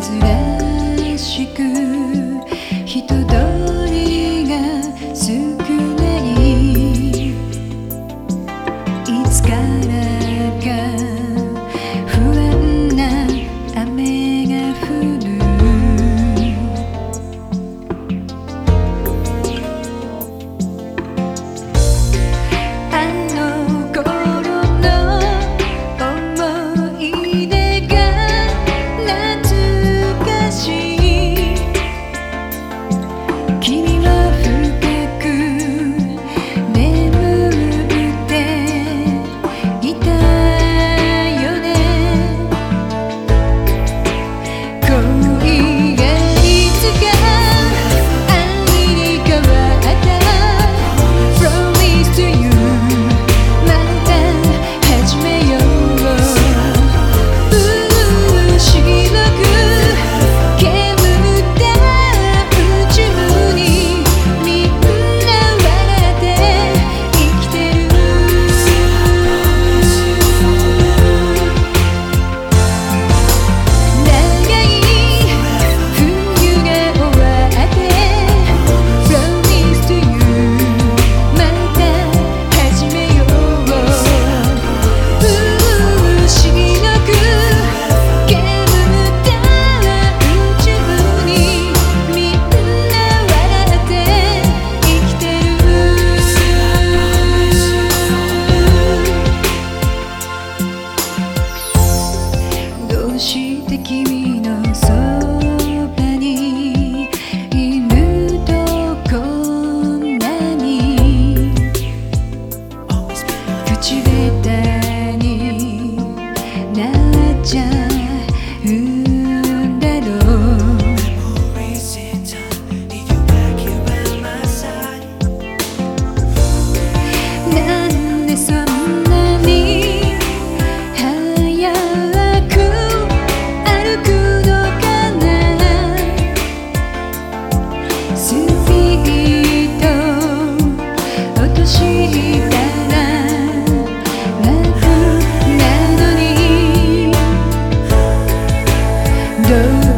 には珍 なんでそんなに早く歩くのかな Joe.